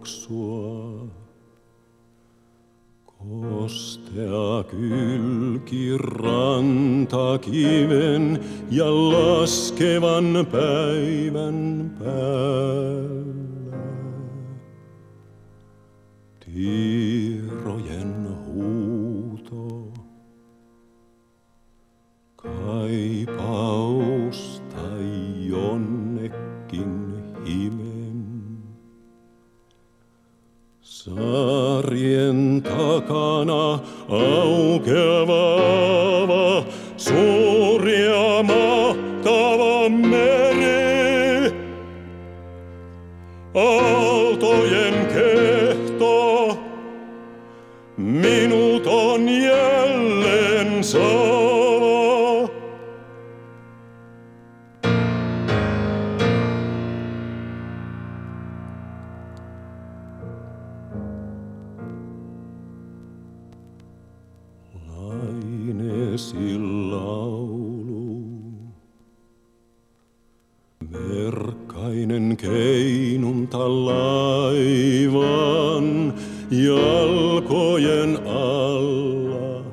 tuoksua. Kostea kylki rantakiven ja laskevan päivän päällä. Tiirojen huuto, kaipausta jonnekin hime. Saarien takana aukeava ava, suuri ja mahtava meri. Aaltojen kehto, minut on jälleen saava. Lainesi laulu. Verkkainen keinunta laivan jalkojen alla.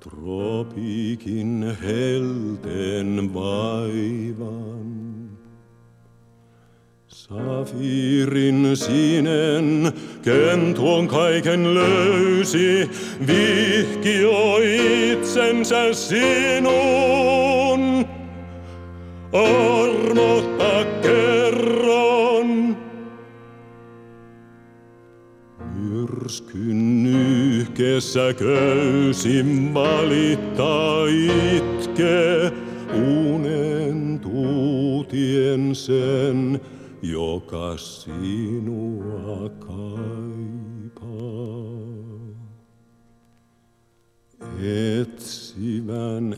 Tropiikin helteen vaivan. Safirin sinen kentuon kaiken löysi, vihki jo itsensä sinun. Armotta kerron. Myrskyn nyhkeessä köysi valittaa itke unen tuutien sen, joka sinua kaipaa. Etsivän